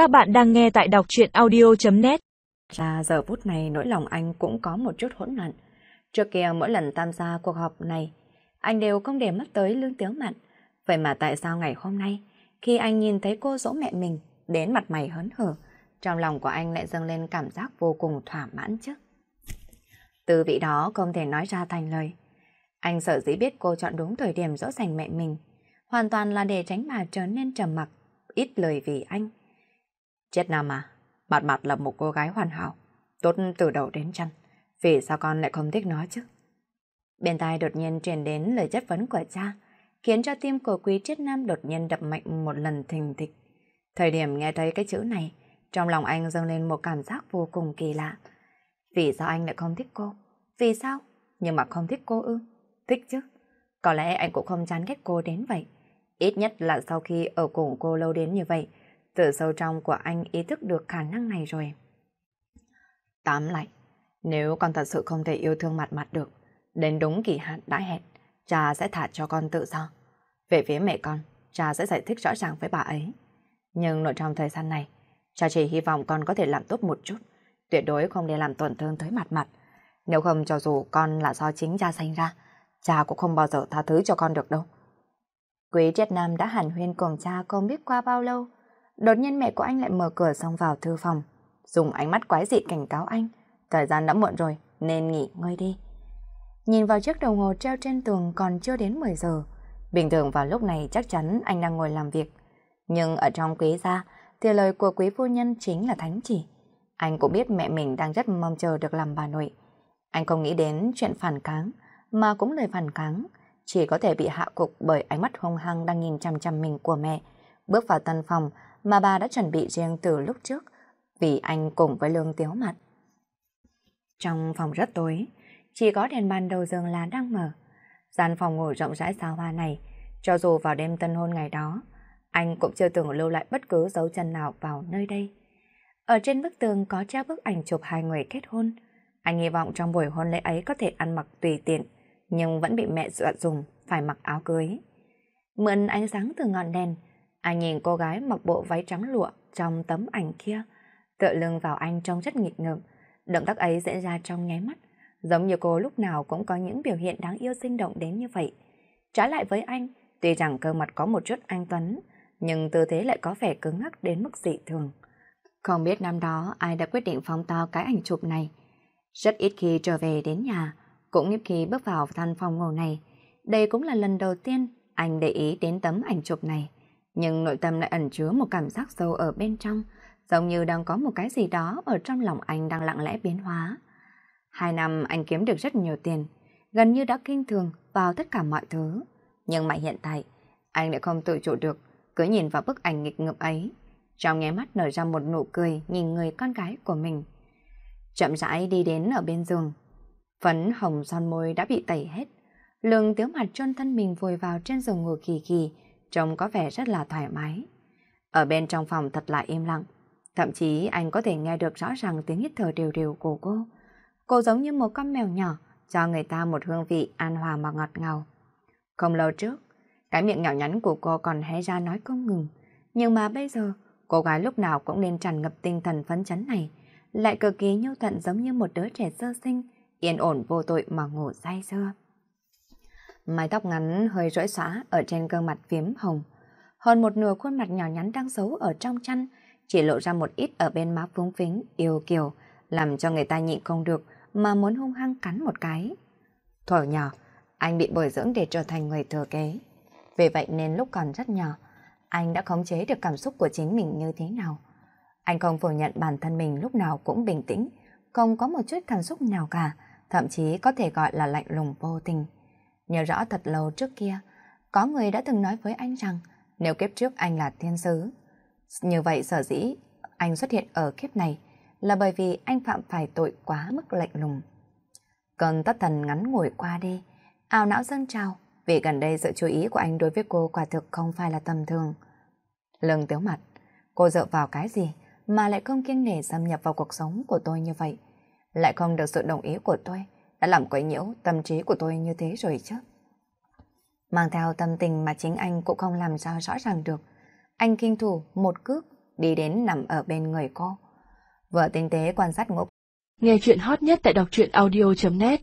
Các bạn đang nghe tại đọc chuyện audio.net Ra giờ phút này nỗi lòng anh cũng có một chút hỗn loạn. Trước kia mỗi lần tham gia cuộc họp này, anh đều không để mắt tới lương tiếu mặn. Vậy mà tại sao ngày hôm nay, khi anh nhìn thấy cô dỗ mẹ mình, đến mặt mày hớn hở, trong lòng của anh lại dâng lên cảm giác vô cùng thỏa mãn chứ. Từ vị đó không thể nói ra thành lời. Anh sợ dĩ biết cô chọn đúng thời điểm dỗ dành mẹ mình, hoàn toàn là để tránh bà trở nên trầm mặc, ít lời vì anh. Chết nam à, mặt mặt là một cô gái hoàn hảo, tốt từ đầu đến chân. Vì sao con lại không thích nó chứ? Bên tai đột nhiên truyền đến lời chất vấn của cha, khiến cho tim của quý triết nam đột nhiên đập mạnh một lần thình thịch. Thời điểm nghe thấy cái chữ này, trong lòng anh dâng lên một cảm giác vô cùng kỳ lạ. Vì sao anh lại không thích cô? Vì sao? Nhưng mà không thích cô ư? Thích chứ. Có lẽ anh cũng không chán ghét cô đến vậy. Ít nhất là sau khi ở cùng cô lâu đến như vậy, từ sâu trong của anh ý thức được khả năng này rồi. Tám lại, nếu con thật sự không thể yêu thương mặt mặt được, đến đúng kỳ hạn đã hẹn, cha sẽ thả cho con tự do. Về phía mẹ con, cha sẽ giải thích rõ ràng với bà ấy. Nhưng nội trong thời gian này, cha chỉ hy vọng con có thể làm tốt một chút, tuyệt đối không để làm tổn thương tới mặt mặt. Nếu không cho dù con là do chính cha sinh ra, cha cũng không bao giờ tha thứ cho con được đâu. Quý Triết Nam đã hàn huyên cùng cha không biết qua bao lâu. Đột nhiên mẹ của anh lại mở cửa xong vào thư phòng, dùng ánh mắt quái dị cảnh cáo anh. Thời gian đã muộn rồi, nên nghỉ ngơi đi. Nhìn vào chiếc đồng hồ treo trên tường còn chưa đến 10 giờ. Bình thường vào lúc này chắc chắn anh đang ngồi làm việc. Nhưng ở trong quý gia, thì lời của quý phu nhân chính là thánh chỉ. Anh cũng biết mẹ mình đang rất mong chờ được làm bà nội. Anh không nghĩ đến chuyện phản kháng, mà cũng lời phản kháng. Chỉ có thể bị hạ cục bởi ánh mắt hung hăng đang nhìn chăm chăm mình của mẹ. Bước vào tân phòng mà bà đã chuẩn bị riêng từ lúc trước, vì anh cùng với lương tiếu mặt. Trong phòng rất tối, chỉ có đèn bàn đầu giường là đang mở. Gian phòng ngủ rộng rãi xa hoa này, cho dù vào đêm tân hôn ngày đó, anh cũng chưa từng lưu lại bất cứ dấu chân nào vào nơi đây. Ở trên bức tường có treo bức ảnh chụp hai người kết hôn. Anh hy vọng trong buổi hôn lễ ấy có thể ăn mặc tùy tiện, nhưng vẫn bị mẹ dọa dùng phải mặc áo cưới. Mượn ánh sáng từ ngọn đèn, anh nhìn cô gái mặc bộ váy trắng lụa trong tấm ảnh kia, tựa lưng vào anh trông rất nghịch ngợm. Động tác ấy diễn ra trong nháy mắt, giống như cô lúc nào cũng có những biểu hiện đáng yêu sinh động đến như vậy. Trái lại với anh, tuy rằng cơ mặt có một chút anh Tuấn, nhưng tư thế lại có vẻ cứng ngắc đến mức dị thường. Không biết năm đó ai đã quyết định phóng to cái ảnh chụp này. Rất ít khi trở về đến nhà, cũng ít khi bước vào căn phòng ngủ này. Đây cũng là lần đầu tiên anh để ý đến tấm ảnh chụp này. Nhưng nội tâm lại ẩn chứa một cảm giác sâu ở bên trong, giống như đang có một cái gì đó ở trong lòng anh đang lặng lẽ biến hóa. Hai năm anh kiếm được rất nhiều tiền, gần như đã kinh thường vào tất cả mọi thứ. Nhưng mà hiện tại, anh lại không tự chủ được, cứ nhìn vào bức ảnh nghịch ngợm ấy. Trong nháy mắt nở ra một nụ cười nhìn người con gái của mình. Chậm rãi đi đến ở bên giường. Phấn hồng son môi đã bị tẩy hết. Lương tiếu mặt trôn thân mình vùi vào trên giường ngủ kỳ kỳ, trông có vẻ rất là thoải mái. Ở bên trong phòng thật là im lặng. Thậm chí anh có thể nghe được rõ ràng tiếng hít thở đều đều của cô. Cô giống như một con mèo nhỏ, cho người ta một hương vị an hòa mà ngọt ngào. Không lâu trước, cái miệng nhỏ nhắn của cô còn hé ra nói không ngừng. Nhưng mà bây giờ, cô gái lúc nào cũng nên tràn ngập tinh thần phấn chấn này, lại cực kỳ nhu thuận giống như một đứa trẻ sơ sinh, yên ổn vô tội mà ngủ say sưa. Mái tóc ngắn hơi rối xóa ở trên gương mặt phiếm hồng. Hơn một nửa khuôn mặt nhỏ nhắn đang giấu ở trong chăn, chỉ lộ ra một ít ở bên má phúng phính, yêu kiều, làm cho người ta nhịn không được mà muốn hung hăng cắn một cái. Thuở nhỏ, anh bị bồi dưỡng để trở thành người thừa kế. Vì vậy nên lúc còn rất nhỏ, anh đã khống chế được cảm xúc của chính mình như thế nào. Anh không phủ nhận bản thân mình lúc nào cũng bình tĩnh, không có một chút cảm xúc nào cả, thậm chí có thể gọi là lạnh lùng vô tình. Nhớ rõ thật lâu trước kia, có người đã từng nói với anh rằng nếu kiếp trước anh là thiên sứ, như vậy sở dĩ anh xuất hiện ở kiếp này là bởi vì anh phạm phải tội quá mức lạnh lùng. Cơn tất thần ngắn ngủi qua đi, ảo não dâng trào, vì gần đây sự chú ý của anh đối với cô quả thực không phải là tầm thường. Lưng tiếu mặt, cô dựa vào cái gì mà lại không kiêng nể xâm nhập vào cuộc sống của tôi như vậy? Lại không được sự đồng ý của tôi, đã làm quấy nhiễu tâm trí của tôi như thế rồi chứ. Mang theo tâm tình mà chính anh cũng không làm sao rõ ràng được. Anh kinh thủ một cước, đi đến nằm ở bên người cô. Vợ tinh tế quan sát ngục. Nghe chuyện hot nhất tại đọc truyện audio.net